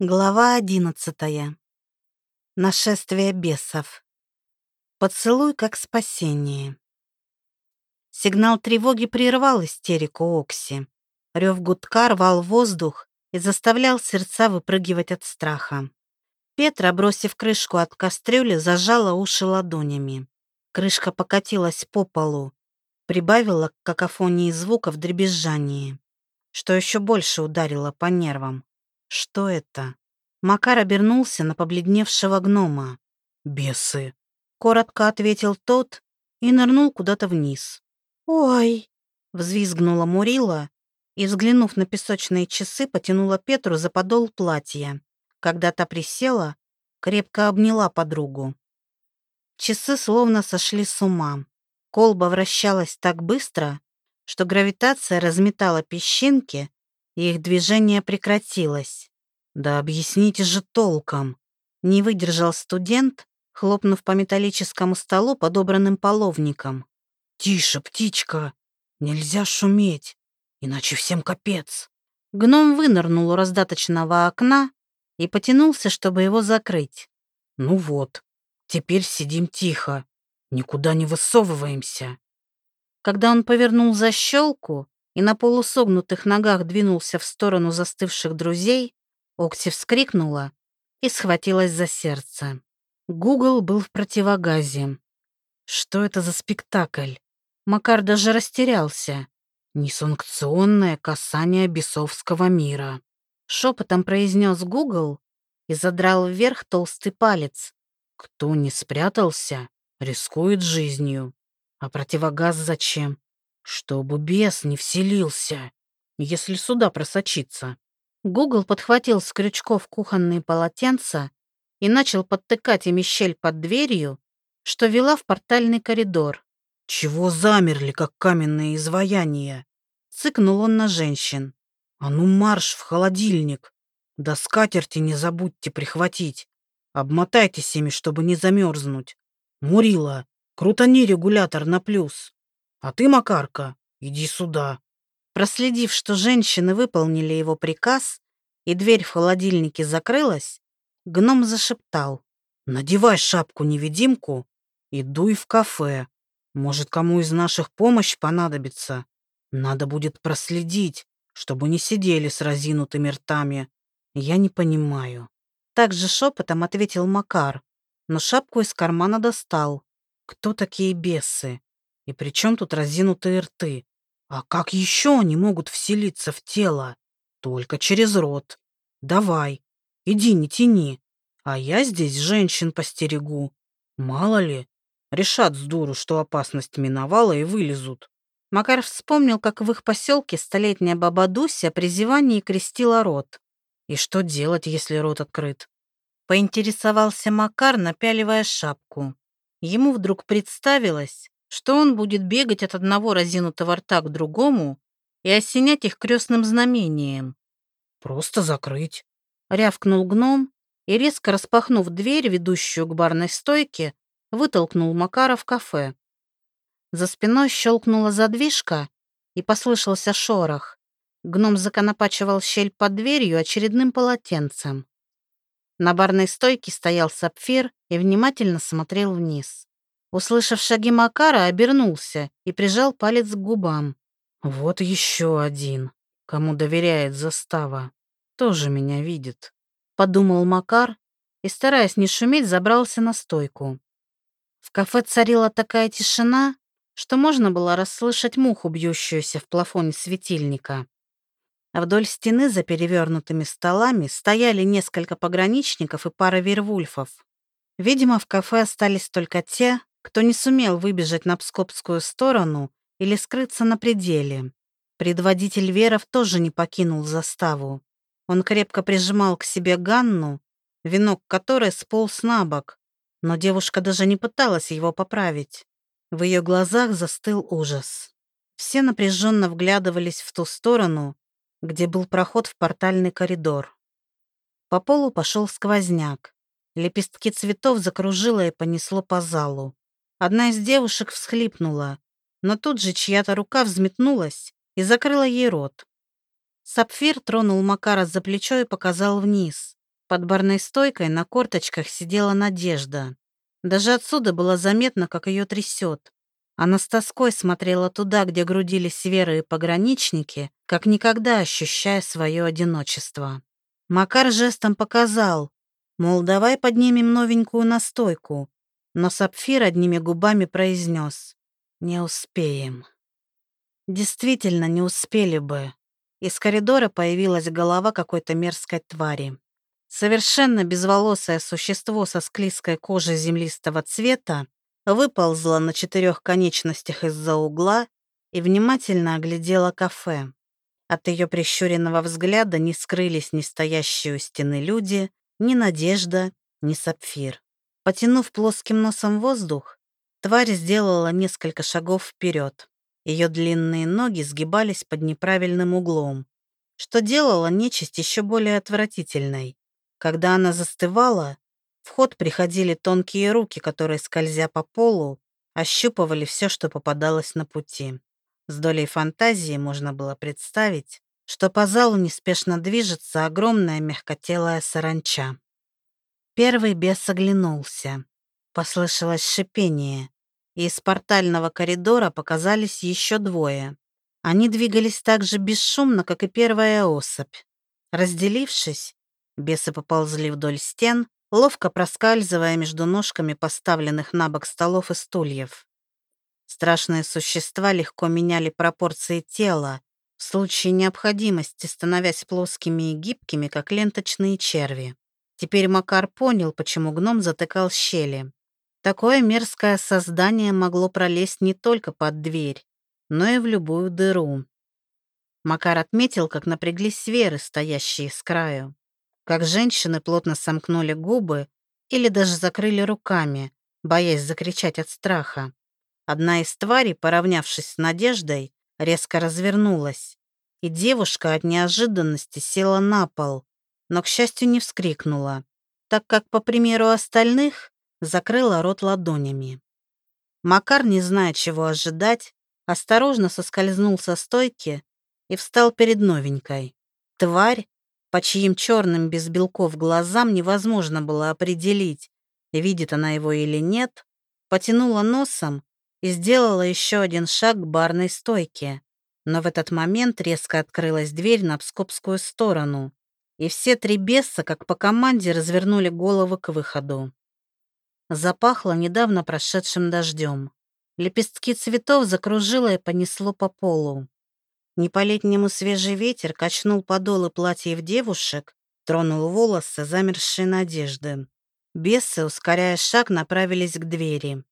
Глава одиннадцатая. Нашествие бесов. Поцелуй как спасение. Сигнал тревоги прервал истерику Окси. Рев гудка рвал воздух и заставлял сердца выпрыгивать от страха. Петра, бросив крышку от кастрюли, зажала уши ладонями. Крышка покатилась по полу, прибавила к какофонии звуков дребезжание, что еще больше ударило по нервам. Что это? Макар обернулся на побледневшего гнома. «Бесы!» — коротко ответил тот и нырнул куда-то вниз. «Ой!» — взвизгнула Мурила и, взглянув на песочные часы, потянула Петру за подол платья. Когда та присела, крепко обняла подругу. Часы словно сошли с ума. Колба вращалась так быстро, что гравитация разметала песчинки, и их движение прекратилось. «Да объясните же толком!» Не выдержал студент, хлопнув по металлическому столу подобранным половником. «Тише, птичка! Нельзя шуметь, иначе всем капец!» Гном вынырнул у раздаточного окна и потянулся, чтобы его закрыть. «Ну вот, теперь сидим тихо, никуда не высовываемся». Когда он повернул защелку, и на полусогнутых ногах двинулся в сторону застывших друзей, Окси вскрикнула и схватилась за сердце. Гугл был в противогазе. Что это за спектакль? Макар даже растерялся. Несанкционное касание бесовского мира. Шепотом произнес Гугл и задрал вверх толстый палец. Кто не спрятался, рискует жизнью. А противогаз зачем? Чтобы бес не вселился, если сюда просочиться. Гугл подхватил с крючков кухонные полотенца и начал подтыкать ими щель под дверью, что вела в портальный коридор. «Чего замерли, как каменные изваяния?» Цыкнул он на женщин. «А ну марш в холодильник! Да скатерти не забудьте прихватить. Обмотайтесь ими, чтобы не замерзнуть. Мурила, крутани регулятор на плюс. А ты, Макарка, иди сюда». Проследив, что женщины выполнили его приказ, и дверь в холодильнике закрылась, гном зашептал. «Надевай шапку-невидимку и дуй в кафе. Может, кому из наших помощь понадобится. Надо будет проследить, чтобы не сидели с разинутыми ртами. Я не понимаю». Так же шепотом ответил Макар, но шапку из кармана достал. «Кто такие бесы?» И при чем тут разинутые рты? А как еще они могут вселиться в тело? Только через рот. Давай, иди, не тяни. А я здесь женщин постерегу. Мало ли, решат с дуру, что опасность миновала и вылезут. Макар вспомнил, как в их поселке столетняя баба Дуся при зевании крестила рот. И что делать, если рот открыт? Поинтересовался Макар, напяливая шапку. Ему вдруг представилось, что он будет бегать от одного разинутого рта к другому и осенять их крестным знамением. «Просто закрыть», — рявкнул гном и, резко распахнув дверь, ведущую к барной стойке, вытолкнул Макара в кафе. За спиной щелкнула задвижка, и послышался шорох. Гном законопачивал щель под дверью очередным полотенцем. На барной стойке стоял сапфир и внимательно смотрел вниз. Услышав шаги Макара, обернулся и прижал палец к губам. «Вот еще один, кому доверяет застава. Тоже меня видит», — подумал Макар и, стараясь не шуметь, забрался на стойку. В кафе царила такая тишина, что можно было расслышать муху, бьющуюся в плафоне светильника. А вдоль стены за перевернутыми столами стояли несколько пограничников и пара вервульфов. Видимо, в кафе остались только те, кто не сумел выбежать на Пскопскую сторону или скрыться на пределе. Предводитель Веров тоже не покинул заставу. Он крепко прижимал к себе Ганну, венок которой сполз на бок, но девушка даже не пыталась его поправить. В ее глазах застыл ужас. Все напряженно вглядывались в ту сторону, где был проход в портальный коридор. По полу пошел сквозняк. Лепестки цветов закружило и понесло по залу. Одна из девушек всхлипнула, но тут же чья-то рука взметнулась и закрыла ей рот. Сапфир тронул Макара за плечо и показал вниз. Под барной стойкой на корточках сидела Надежда. Даже отсюда было заметно, как ее трясет. Она с тоской смотрела туда, где грудились Вера и пограничники, как никогда ощущая свое одиночество. Макар жестом показал, мол, давай поднимем новенькую настойку, но Сапфир одними губами произнес «Не успеем». Действительно, не успели бы. Из коридора появилась голова какой-то мерзкой твари. Совершенно безволосое существо со склизкой кожей землистого цвета выползла на четырех конечностях из-за угла и внимательно оглядела кафе. От ее прищуренного взгляда не скрылись ни стоящие у стены люди, ни Надежда, ни Сапфир. Потянув плоским носом воздух, тварь сделала несколько шагов вперед. Ее длинные ноги сгибались под неправильным углом, что делало нечисть еще более отвратительной. Когда она застывала, в ход приходили тонкие руки, которые, скользя по полу, ощупывали все, что попадалось на пути. С долей фантазии можно было представить, что по залу неспешно движется огромная мягкотелая саранча. Первый бес оглянулся. Послышалось шипение, и из портального коридора показались еще двое. Они двигались так же бесшумно, как и первая особь. Разделившись, бесы поползли вдоль стен, ловко проскальзывая между ножками поставленных на бок столов и стульев. Страшные существа легко меняли пропорции тела, в случае необходимости становясь плоскими и гибкими, как ленточные черви. Теперь Макар понял, почему гном затыкал щели. Такое мерзкое создание могло пролезть не только под дверь, но и в любую дыру. Макар отметил, как напряглись сверы, стоящие с краю. Как женщины плотно сомкнули губы или даже закрыли руками, боясь закричать от страха. Одна из тварей, поравнявшись с Надеждой, резко развернулась, и девушка от неожиданности села на пол, но, к счастью, не вскрикнула, так как, по примеру остальных, закрыла рот ладонями. Макар, не зная, чего ожидать, осторожно соскользнул со стойки и встал перед новенькой. Тварь, по чьим черным без белков глазам невозможно было определить, видит она его или нет, потянула носом и сделала еще один шаг к барной стойке. Но в этот момент резко открылась дверь на пскопскую сторону, и все три беса, как по команде, развернули головы к выходу. Запахло недавно прошедшим дождем. Лепестки цветов закружило и понесло по полу. Не по-летнему свежий ветер качнул подолы платьев девушек, тронул волосы замерзшей надежды. Бесы, ускоряя шаг, направились к двери.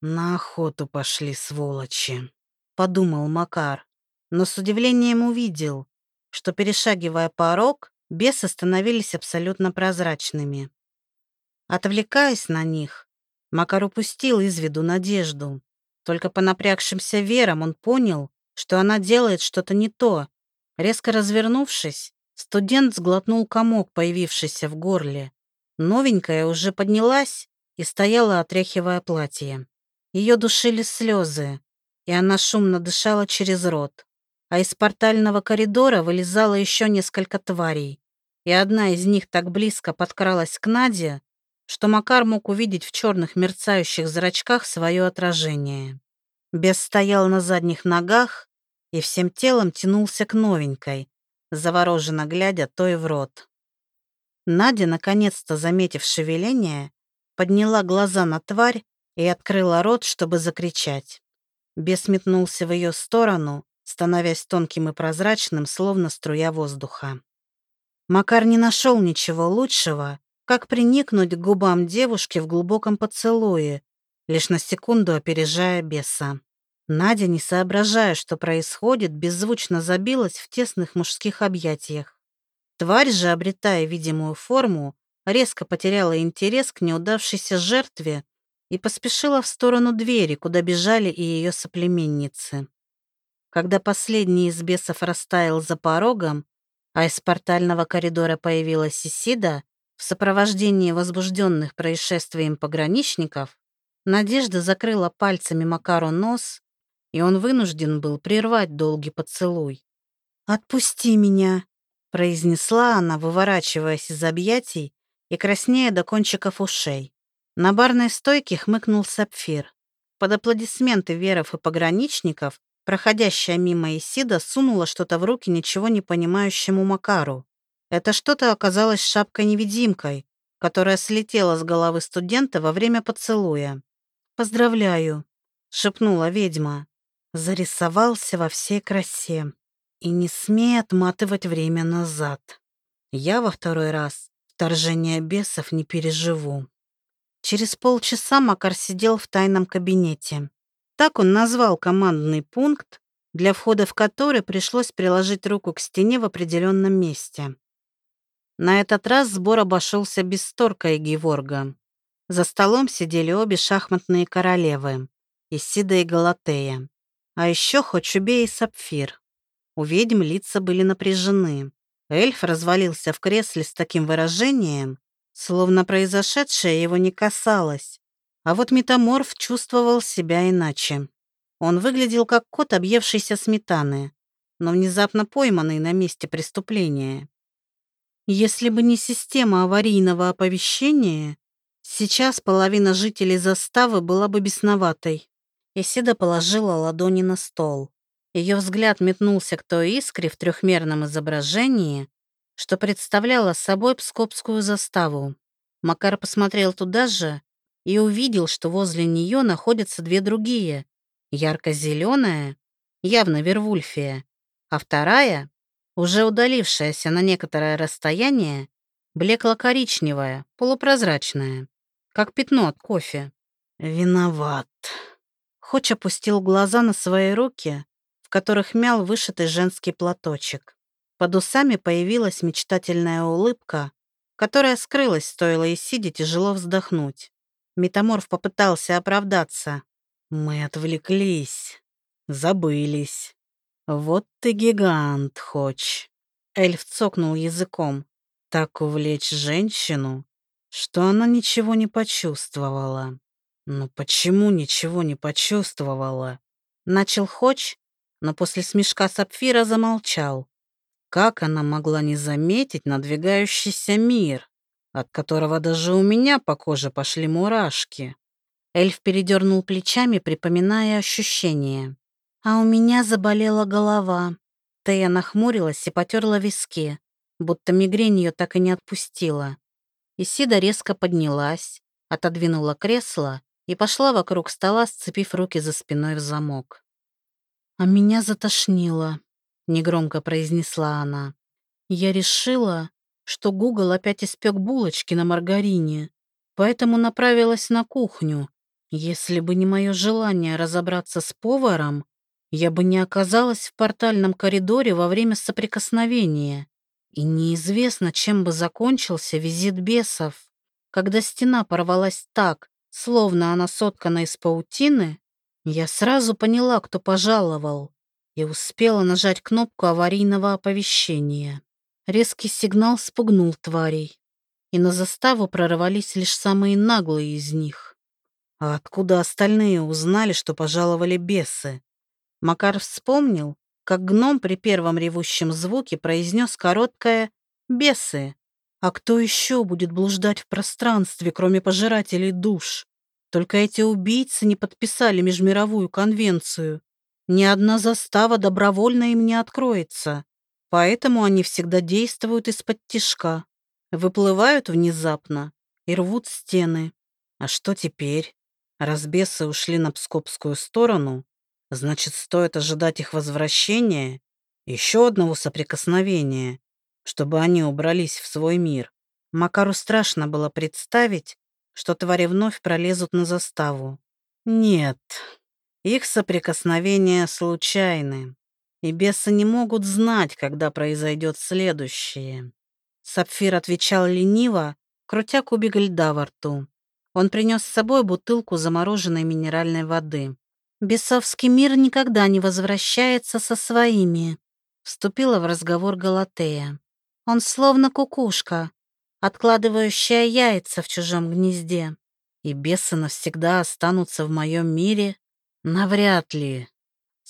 «На охоту пошли, сволочи», — подумал Макар, но с удивлением увидел, что, перешагивая порог, бесы становились абсолютно прозрачными. Отвлекаясь на них, Макар упустил из виду надежду. Только по напрягшимся верам он понял, что она делает что-то не то. Резко развернувшись, студент сглотнул комок, появившийся в горле. Новенькая уже поднялась и стояла, отряхивая платье. Ее душили слезы, и она шумно дышала через рот а из портального коридора вылезало еще несколько тварей, и одна из них так близко подкралась к Наде, что Макар мог увидеть в черных мерцающих зрачках свое отражение. Бес стоял на задних ногах и всем телом тянулся к новенькой, завороженно глядя той в рот. Надя, наконец-то заметив шевеление, подняла глаза на тварь и открыла рот, чтобы закричать. Бес метнулся в ее сторону, становясь тонким и прозрачным, словно струя воздуха. Макар не нашел ничего лучшего, как приникнуть к губам девушки в глубоком поцелуе, лишь на секунду опережая беса. Надя, не соображая, что происходит, беззвучно забилась в тесных мужских объятиях. Тварь же, обретая видимую форму, резко потеряла интерес к неудавшейся жертве и поспешила в сторону двери, куда бежали и ее соплеменницы. Когда последний из бесов растаял за порогом, а из портального коридора появилась Исида в сопровождении возбужденных происшествием пограничников, Надежда закрыла пальцами Макару нос, и он вынужден был прервать долгий поцелуй. «Отпусти меня!» произнесла она, выворачиваясь из объятий и краснея до кончиков ушей. На барной стойке хмыкнул сапфир. Под аплодисменты веров и пограничников, проходящая мимо Исида, сунула что-то в руки ничего не понимающему Макару. Это что-то оказалось шапкой-невидимкой, которая слетела с головы студента во время поцелуя. «Поздравляю», — шепнула ведьма. Зарисовался во всей красе. И не смей отматывать время назад. Я во второй раз вторжение бесов не переживу. Через полчаса Макар сидел в тайном кабинете. Так он назвал командный пункт, для входа в который пришлось приложить руку к стене в определенном месте. На этот раз сбор обошелся без Сторка и Геворга. За столом сидели обе шахматные королевы — Исида и Галатея. А еще Хочубей и Сапфир. У ведьм лица были напряжены. Эльф развалился в кресле с таким выражением, словно произошедшее его не касалось. А вот метаморф чувствовал себя иначе. Он выглядел как кот, объевшийся сметаны, но внезапно пойманный на месте преступления. Если бы не система аварийного оповещения, сейчас половина жителей заставы была бы бесноватой. Исида положила ладони на стол. Ее взгляд метнулся к той искре в трехмерном изображении, что представляло собой Пскопскую заставу. Макар посмотрел туда же и увидел, что возле нее находятся две другие. Ярко-зеленая, явно Вервульфия, а вторая, уже удалившаяся на некоторое расстояние, блекло-коричневая, полупрозрачная, как пятно от кофе. «Виноват». Хоч опустил глаза на свои руки, в которых мял вышитый женский платочек. Под усами появилась мечтательная улыбка, которая скрылась, стоило и сидя тяжело вздохнуть. Метаморф попытался оправдаться. «Мы отвлеклись, забылись. Вот ты гигант, Хоч». Эльф цокнул языком. Так увлечь женщину, что она ничего не почувствовала. «Ну почему ничего не почувствовала?» Начал Хоч, но после смешка Сапфира замолчал. Как она могла не заметить надвигающийся мир, от которого даже у меня по коже пошли мурашки? Эльф передернул плечами, припоминая ощущения. А у меня заболела голова. Тея нахмурилась и потерла виски, будто мигрень ее так и не отпустила. Исида резко поднялась, отодвинула кресло и пошла вокруг стола, сцепив руки за спиной в замок. А меня затошнило негромко произнесла она. Я решила, что Гугл опять испек булочки на маргарине, поэтому направилась на кухню. Если бы не мое желание разобраться с поваром, я бы не оказалась в портальном коридоре во время соприкосновения. И неизвестно, чем бы закончился визит бесов. Когда стена порвалась так, словно она соткана из паутины, я сразу поняла, кто пожаловал и успела нажать кнопку аварийного оповещения. Резкий сигнал спугнул тварей, и на заставу прорвались лишь самые наглые из них. А откуда остальные узнали, что пожаловали бесы? Макар вспомнил, как гном при первом ревущем звуке произнес короткое «бесы». А кто еще будет блуждать в пространстве, кроме пожирателей душ? Только эти убийцы не подписали межмировую конвенцию, ни одна застава добровольно им не откроется, поэтому они всегда действуют из-под тишка, выплывают внезапно и рвут стены. А что теперь? Разбесы ушли на Пскопскую сторону, значит, стоит ожидать их возвращения, еще одного соприкосновения, чтобы они убрались в свой мир. Макару страшно было представить, что твари вновь пролезут на заставу. Нет, их соприкосновения случайны, и бесы не могут знать, когда произойдет следующее. Сапфир отвечал лениво, крутя кубик льда во рту. Он принес с собой бутылку замороженной минеральной воды. «Бесовский мир никогда не возвращается со своими», вступила в разговор Галатея. «Он словно кукушка, откладывающая яйца в чужом гнезде. И бесы навсегда останутся в моем мире Навряд ли.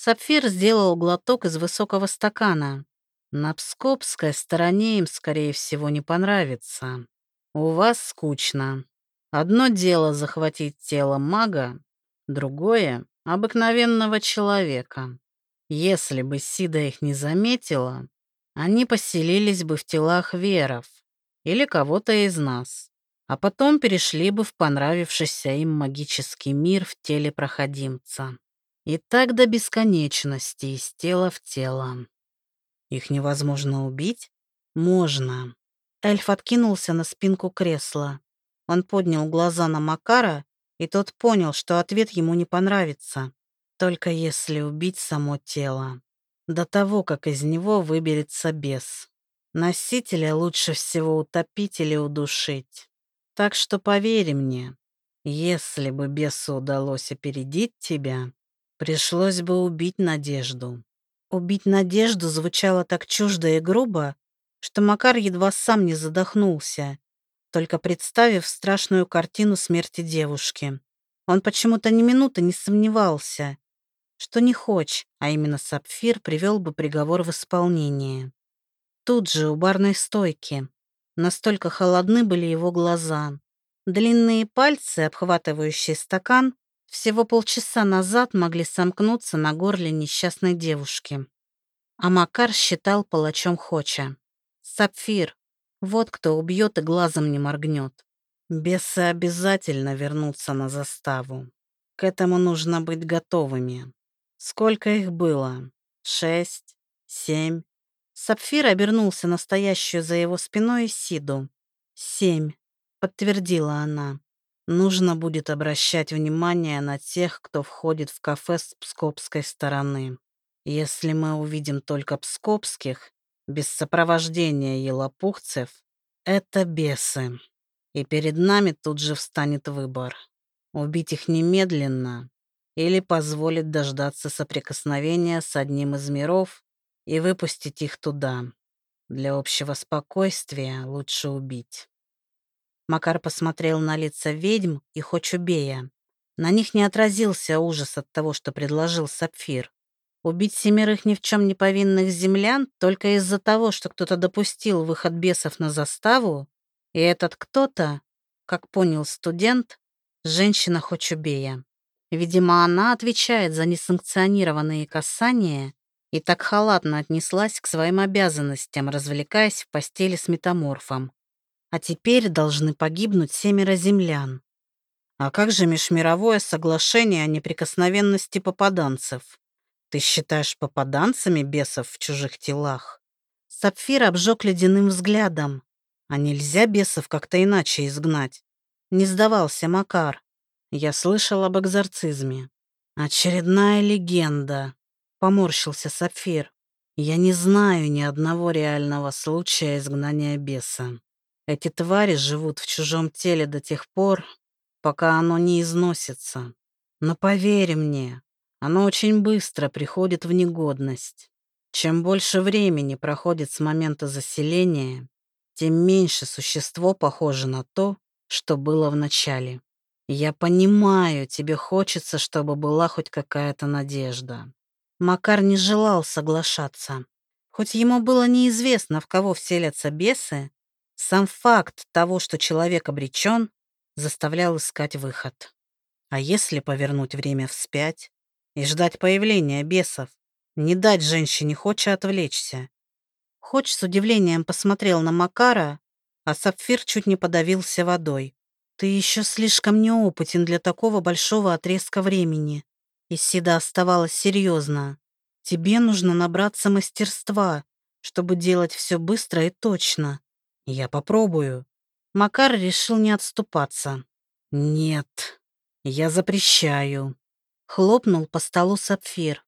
Сапфир сделал глоток из высокого стакана. На пскопской стороне им, скорее всего, не понравится. У вас скучно. Одно дело захватить тело мага, другое — обыкновенного человека. Если бы Сида их не заметила, они поселились бы в телах веров или кого-то из нас, а потом перешли бы в понравившийся им магический мир в теле проходимца. И так до бесконечности, из тела в тело. Их невозможно убить? Можно. Эльф откинулся на спинку кресла. Он поднял глаза на Макара, и тот понял, что ответ ему не понравится. Только если убить само тело. До того, как из него выберется бес. Носителя лучше всего утопить или удушить. Так что поверь мне, если бы бесу удалось опередить тебя, пришлось бы убить Надежду. Убить Надежду звучало так чуждо и грубо, что Макар едва сам не задохнулся, только представив страшную картину смерти девушки. Он почему-то ни минуты не сомневался, что не хочь, а именно Сапфир привел бы приговор в исполнение. Тут же, у барной стойки, настолько холодны были его глаза. Длинные пальцы, обхватывающие стакан, всего полчаса назад могли сомкнуться на горле несчастной девушки. А Макар считал палачом Хоча. Сапфир. Вот кто убьет и глазом не моргнет. Бесы обязательно вернутся на заставу. К этому нужно быть готовыми. Сколько их было? Шесть? Семь? Сапфир обернулся на стоящую за его спиной Сиду. «Семь», — подтвердила она. «Нужно будет обращать внимание на тех, кто входит в кафе с пскопской стороны. Если мы увидим только пскопских, без сопровождения елопухцев, это бесы. И перед нами тут же встанет выбор. Убить их немедленно или позволить дождаться соприкосновения с одним из миров и выпустить их туда. Для общего спокойствия лучше убить. Макар посмотрел на лица ведьм и Хочубея. На них не отразился ужас от того, что предложил Сапфир. Убить семерых ни в чем не повинных землян только из-за того, что кто-то допустил выход бесов на заставу, и этот кто-то, как понял студент, женщина Хочубея. Видимо, она отвечает за несанкционированные касания и так халатно отнеслась к своим обязанностям, развлекаясь в постели с метаморфом. А теперь должны погибнуть семеро землян. А как же межмировое соглашение о неприкосновенности попаданцев? Ты считаешь попаданцами бесов в чужих телах? Сапфир обжег ледяным взглядом. А нельзя бесов как-то иначе изгнать? Не сдавался Макар. Я слышал об экзорцизме. Очередная легенда. Поморщился Сапфир. Я не знаю ни одного реального случая изгнания беса. Эти твари живут в чужом теле до тех пор, пока оно не износится. Но поверь мне, оно очень быстро приходит в негодность. Чем больше времени проходит с момента заселения, тем меньше существо похоже на то, что было в начале. Я понимаю, тебе хочется, чтобы была хоть какая-то надежда. Макар не желал соглашаться. Хоть ему было неизвестно, в кого вселятся бесы, сам факт того, что человек обречен, заставлял искать выход. А если повернуть время вспять? и ждать появления бесов. Не дать женщине Хоча отвлечься. Хоч с удивлением посмотрел на Макара, а Сапфир чуть не подавился водой. «Ты еще слишком неопытен для такого большого отрезка времени». Исида оставалась серьезно. «Тебе нужно набраться мастерства, чтобы делать все быстро и точно. Я попробую». Макар решил не отступаться. «Нет, я запрещаю». Хлопнул по столу сапфир.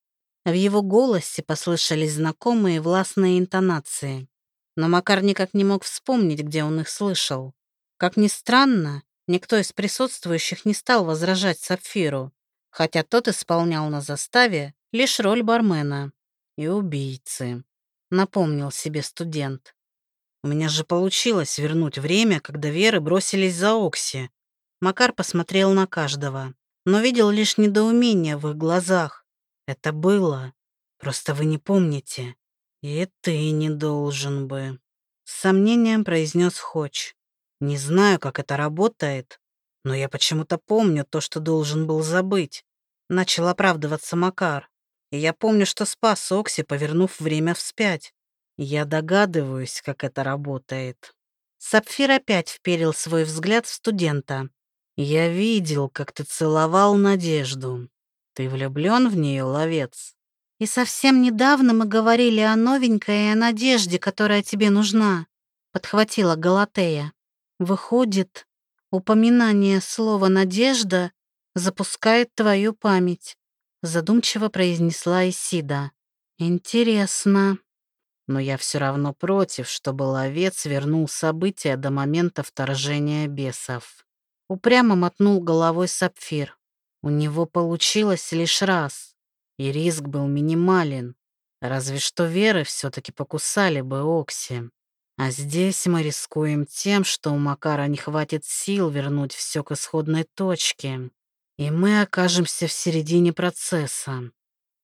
В его голосе послышались знакомые властные интонации. Но Макар никак не мог вспомнить, где он их слышал. Как ни странно, никто из присутствующих не стал возражать Сапфиру, хотя тот исполнял на заставе лишь роль бармена и убийцы. Напомнил себе студент. У меня же получилось вернуть время, когда Веры бросились за Окси. Макар посмотрел на каждого но видел лишь недоумение в их глазах. Это было. Просто вы не помните. «И ты не должен бы», — с сомнением произнес Хоч. «Не знаю, как это работает, но я почему-то помню то, что должен был забыть». Начал оправдываться Макар. И я помню, что спас Окси, повернув время вспять. Я догадываюсь, как это работает. Сапфир опять вперил свой взгляд в студента. Я видел, как ты целовал Надежду. Ты влюблен в нее, ловец? И совсем недавно мы говорили о новенькой и о надежде, которая тебе нужна, подхватила Галатея. Выходит, упоминание слова «надежда» запускает твою память задумчиво произнесла Исида. Интересно. Но я все равно против, чтобы ловец вернул события до момента вторжения бесов. Упрямо мотнул головой Сапфир. У него получилось лишь раз, и риск был минимален. Разве что веры все-таки покусали бы Окси. А здесь мы рискуем тем, что у Макара не хватит сил вернуть все к исходной точке и мы окажемся в середине процесса.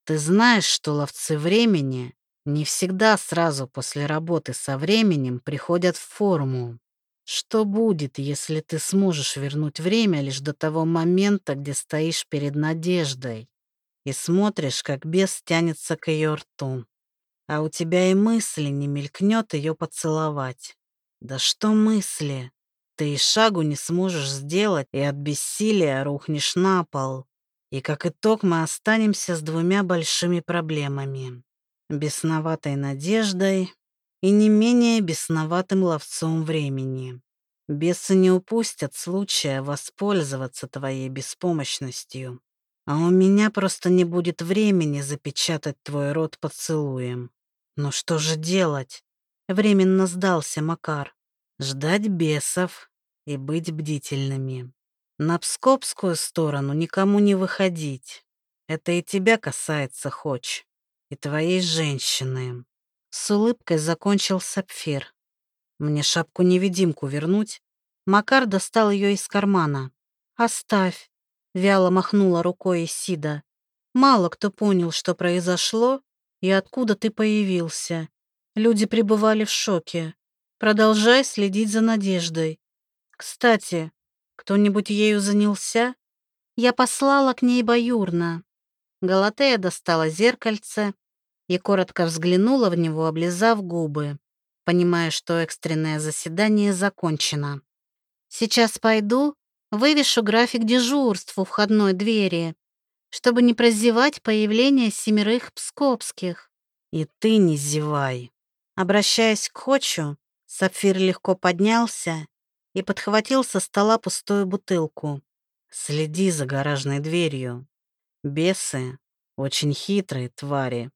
Ты знаешь, что ловцы времени не всегда сразу после работы со временем приходят в форму. Что будет, если ты сможешь вернуть время лишь до того момента, где стоишь перед надеждой и смотришь, как бес тянется к ее рту, а у тебя и мысли не мелькнет ее поцеловать? Да что мысли? Ты и шагу не сможешь сделать, и от бессилия рухнешь на пол. И как итог мы останемся с двумя большими проблемами. Бесноватой надеждой и не менее бесноватым ловцом времени. Бесы не упустят случая воспользоваться твоей беспомощностью. А у меня просто не будет времени запечатать твой рот поцелуем. Ну что же делать? Временно сдался Макар. Ждать бесов и быть бдительными. На пскопскую сторону никому не выходить. Это и тебя касается, Хоч, и твоей женщины. С улыбкой закончил Сапфир. Мне шапку-невидимку вернуть? Макар достал ее из кармана. «Оставь», — вяло махнула рукой Исида. «Мало кто понял, что произошло и откуда ты появился. Люди пребывали в шоке. Продолжай следить за Надеждой. Кстати, кто-нибудь ею занялся? Я послала к ней Баюрна. Галатея достала зеркальце и коротко взглянула в него, облизав губы, понимая, что экстренное заседание закончено. «Сейчас пойду, вывешу график дежурств у входной двери, чтобы не прозевать появление семерых пскопских». «И ты не зевай». Обращаясь к Хочу, Сапфир легко поднялся и подхватил со стола пустую бутылку. «Следи за гаражной дверью. Бесы — очень хитрые твари.